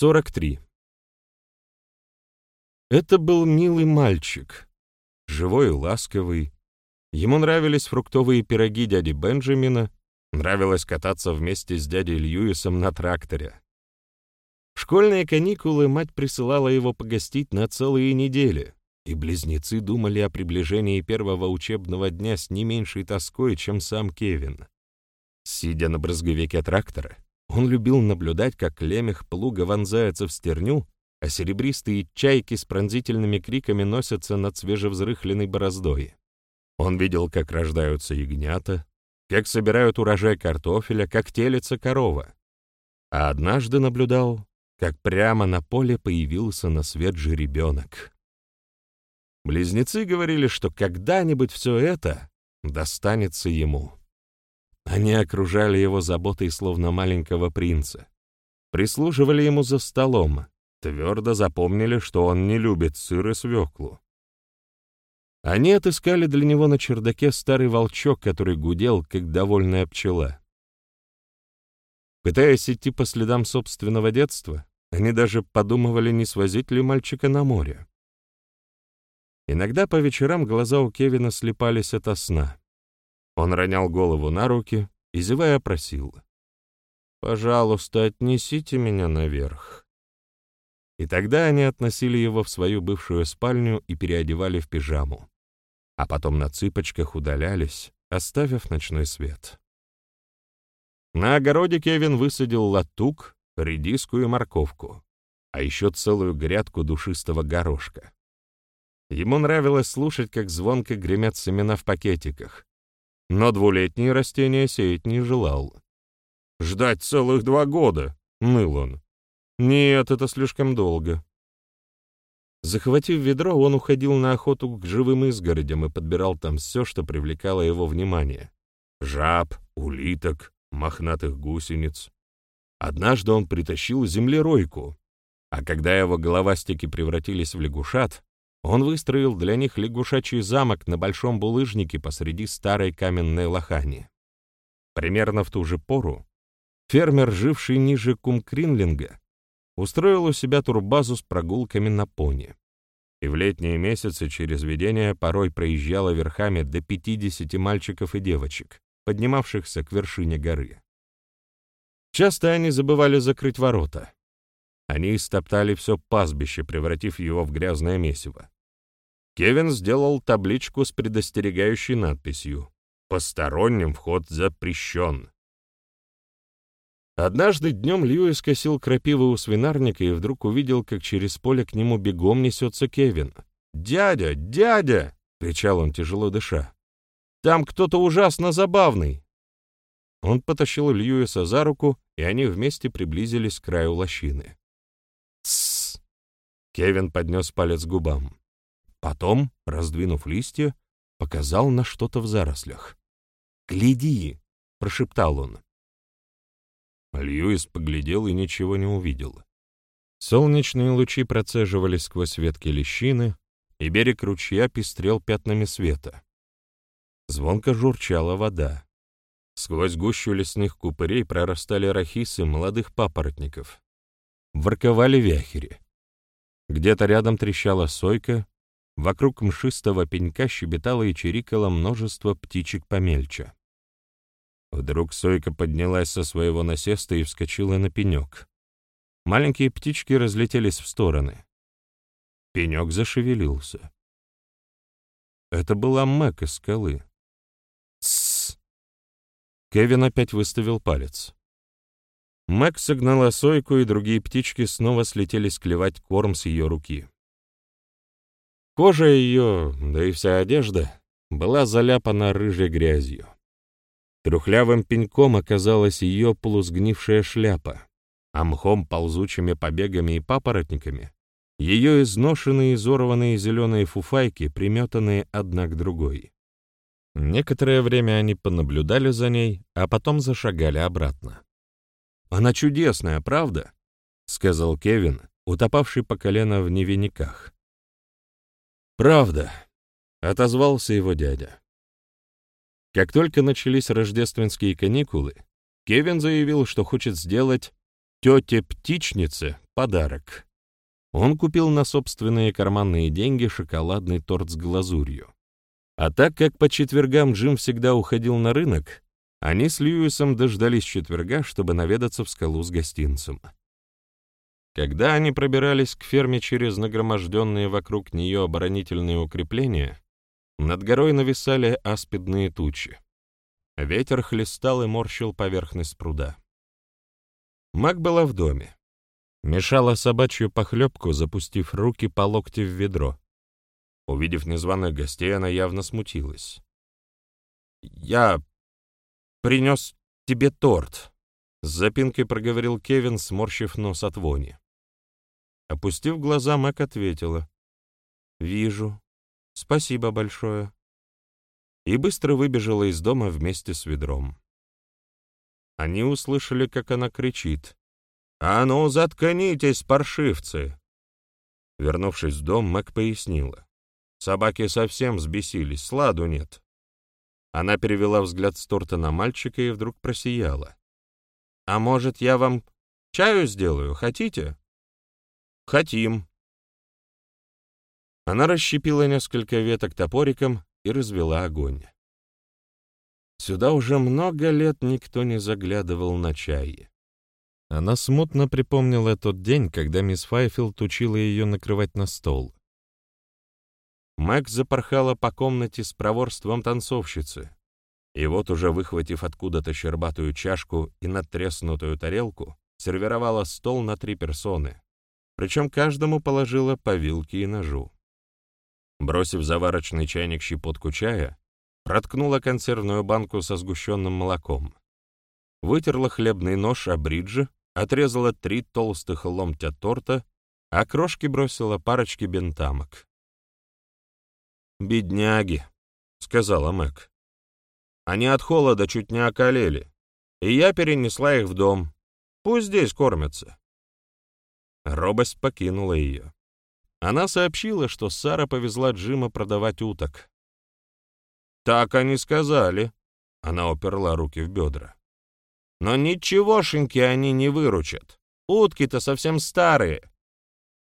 43. Это был милый мальчик, живой и ласковый. Ему нравились фруктовые пироги дяди Бенджамина, нравилось кататься вместе с дядей Льюисом на тракторе. В школьные каникулы мать присылала его погостить на целые недели, и близнецы думали о приближении первого учебного дня с не меньшей тоской, чем сам Кевин. Сидя на брызговике трактора, он любил наблюдать, как лемех плуга вонзается в стерню, а серебристые чайки с пронзительными криками носятся над свежевзрыхленной бороздой. Он видел, как рождаются ягнята, как собирают урожай картофеля, как телится корова. А однажды наблюдал, как прямо на поле появился на свет жеребенок. Близнецы говорили, что когда-нибудь все это достанется ему. Они окружали его заботой, словно маленького принца. Прислуживали ему за столом, твердо запомнили, что он не любит сыр и свеклу. Они отыскали для него на чердаке старый волчок, который гудел, как довольная пчела. Пытаясь идти по следам собственного детства, они даже подумывали, не свозить ли мальчика на море. Иногда по вечерам глаза у Кевина слепались ото сна. Он ронял голову на руки и, зевая, просил. «Пожалуйста, отнесите меня наверх». И тогда они относили его в свою бывшую спальню и переодевали в пижаму, а потом на цыпочках удалялись, оставив ночной свет. На огороде Кевин высадил латук, редиску и морковку, а еще целую грядку душистого горошка. Ему нравилось слушать, как звонко гремят семена в пакетиках, но двулетние растения сеять не желал. «Ждать целых два года», — ныл он. Нет, это слишком долго. Захватив ведро, он уходил на охоту к живым изгородям и подбирал там все, что привлекало его внимание. Жаб, улиток, мохнатых гусениц. Однажды он притащил землеройку, а когда его головастики превратились в лягушат, он выстроил для них лягушачий замок на большом булыжнике посреди старой каменной лохани. Примерно в ту же пору фермер, живший ниже Кумкринлинга, устроил у себя турбазу с прогулками на пони. И в летние месяцы через видение порой проезжало верхами до 50 мальчиков и девочек, поднимавшихся к вершине горы. Часто они забывали закрыть ворота. Они истоптали все пастбище, превратив его в грязное месиво. Кевин сделал табличку с предостерегающей надписью «Посторонним вход запрещен». Однажды днем Льюис косил крапиву у свинарника и вдруг увидел, как через поле к нему бегом несется Кевин. «Дядя! Дядя!» — кричал он, тяжело дыша. «Там кто-то ужасно забавный!» Он потащил Льюиса за руку, и они вместе приблизились к краю лощины. Кевин поднес палец к губам. Потом, раздвинув листья, показал на что-то в зарослях. «Гляди!» — прошептал он. Льюис поглядел и ничего не увидел. Солнечные лучи процеживали сквозь ветки лещины, и берег ручья пестрел пятнами света. Звонко журчала вода. Сквозь гущу лесных купырей прорастали рахисы молодых папоротников. Ворковали вяхери. Где-то рядом трещала сойка, вокруг мшистого пенька щебетало и чирикало множество птичек помельче. Вдруг Сойка поднялась со своего насеста и вскочила на пенек. Маленькие птички разлетелись в стороны. Пенек зашевелился. Это была Мэг из скалы. «Тссс!» Кевин опять выставил палец. Мэг согнала Сойку, и другие птички снова слетелись клевать корм с ее руки. Кожа ее, да и вся одежда, была заляпана рыжей грязью. Трухлявым пеньком оказалась ее полусгнившая шляпа, а мхом, ползучими побегами и папоротниками ее изношенные изорванные зеленые фуфайки, приметанные одна к другой. Некоторое время они понаблюдали за ней, а потом зашагали обратно. «Она чудесная, правда?» — сказал Кевин, утопавший по колено в невиниках. «Правда», — отозвался его дядя. Как только начались рождественские каникулы, Кевин заявил, что хочет сделать тете-птичнице подарок. Он купил на собственные карманные деньги шоколадный торт с глазурью. А так как по четвергам Джим всегда уходил на рынок, они с Льюисом дождались четверга, чтобы наведаться в скалу с гостинцем. Когда они пробирались к ферме через нагроможденные вокруг нее оборонительные укрепления, над горой нависали аспидные тучи. Ветер хлестал и морщил поверхность пруда. Мак была в доме. Мешала собачью похлебку, запустив руки по локти в ведро. Увидев незваных гостей, она явно смутилась. «Я принес тебе торт», — с запинкой проговорил Кевин, сморщив нос от вони. Опустив глаза, Мак ответила. «Вижу. Спасибо большое». И быстро выбежала из дома вместе с ведром. Они услышали, как она кричит. «А ну, заткнитесь, паршивцы!» Вернувшись в дом, Мэг пояснила. Собаки совсем взбесились, сладу нет. Она перевела взгляд с торта на мальчика и вдруг просияла. «А может, я вам чаю сделаю, хотите?» «Хотим». Она расщепила несколько веток топориком и развела огонь. Сюда уже много лет никто не заглядывал на чай. Она смутно припомнила тот день, когда мисс Файфилд учила ее накрывать на стол. Мэг запорхала по комнате с проворством танцовщицы, и вот уже выхватив откуда-то щербатую чашку и надтреснутую тарелку, сервировала стол на три персоны, причем каждому положила по вилке и ножу. Бросив заварочный чайник щепотку чая, проткнула консервную банку со сгущенным молоком, вытерла хлебный нож о бриджи, отрезала три толстых ломтя торта, а крошки бросила парочки бентамок. «Бедняги», — сказала Мэг. «Они от холода чуть не околели, и я перенесла их в дом. Пусть здесь кормятся». Робость покинула ее. Она сообщила, что Сара повезла Джима продавать уток. «Так они сказали», — она уперла руки в бедра. «Но ничегошеньки они не выручат. Утки-то совсем старые.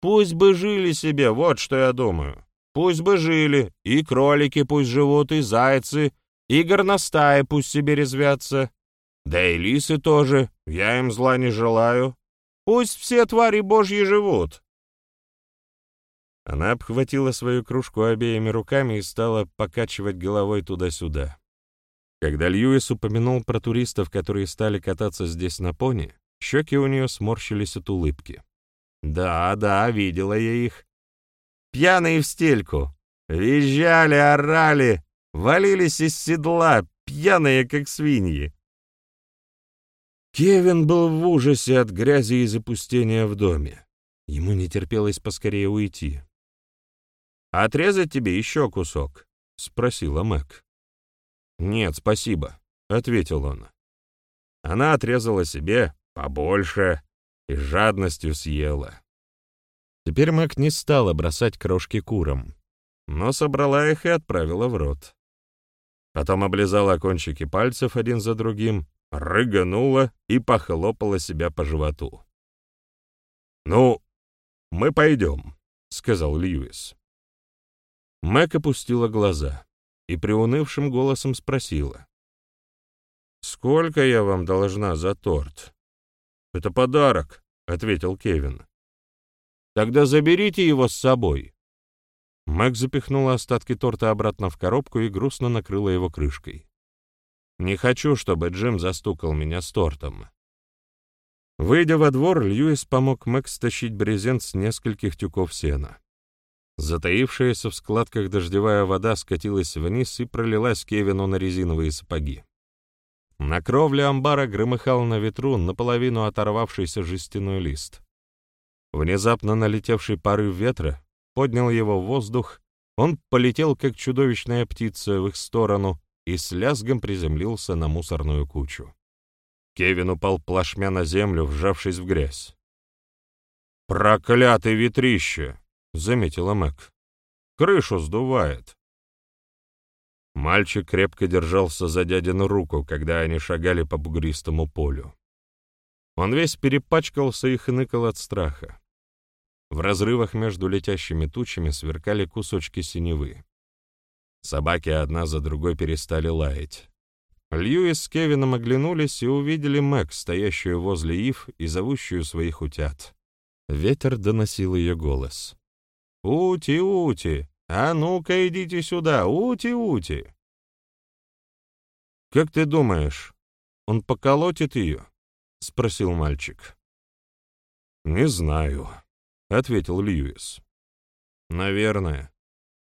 Пусть бы жили себе, вот что я думаю. Пусть бы жили, и кролики пусть живут, и зайцы, и горностаи пусть себе резвятся. Да и лисы тоже, я им зла не желаю. Пусть все твари божьи живут. Она обхватила свою кружку обеими руками и стала покачивать головой туда-сюда. Когда Льюис упомянул про туристов, которые стали кататься здесь на пони, щеки у нее сморщились от улыбки. «Да, да, видела я их пьяные в стельку. Визжали, орали, валились из седла, пьяные, как свиньи. Кевин был в ужасе от грязи и запустения в доме. Ему не терпелось поскорее уйти. «Отрезать тебе еще кусок?» — спросила Мэг. «Нет, спасибо», — ответил он. Она отрезала себе побольше и жадностью съела. Теперь Мэг не стала бросать крошки курам, но собрала их и отправила в рот. Потом облизала кончики пальцев один за другим, рыганула и похлопала себя по животу. «Ну, мы пойдем», — сказал Льюис. Мэг опустила глаза и приунывшим голосом спросила. «Сколько я вам должна за торт?» «Это подарок», — ответил Кевин. Тогда заберите его с собой». Мэг запихнула остатки торта обратно в коробку и грустно накрыла его крышкой. «Не хочу, чтобы Джим застукал меня с тортом». Выйдя во двор, Льюис помог Мэг стащить брезент с нескольких тюков сена. Затаившаяся в складках дождевая вода скатилась вниз и пролилась Кевину на резиновые сапоги. На кровле амбара громыхал на ветру наполовину оторвавшийся жестяной лист. Внезапно налетевший порыв ветра поднял его в воздух, он полетел, как чудовищная птица, в их сторону и с лязгом приземлился на мусорную кучу. Кевин упал плашмя на землю, вжавшись в грязь. «Проклятый ветрище!» — заметила Мэг. «Крышу сдувает». Мальчик крепко держался за дядину руку, когда они шагали по бугристому полю. Он весь перепачкался и хныкал от страха. В разрывах между летящими тучами сверкали кусочки синевы. Собаки одна за другой перестали лаять. Льюис с Кевином оглянулись и увидели Мэг, стоящую возле Ив и зовущую своих утят. Ветер доносил ее голос. «Ути, Ути! А ну-ка идите сюда! Ути, Ути!» «Как ты думаешь, он поколотит ее?» — спросил мальчик. «Не знаю», — ответил Льюис. «Наверное.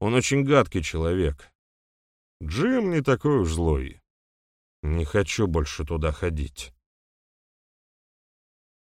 Он очень гадкий человек. Джим не такой уж злой. Не хочу больше туда ходить».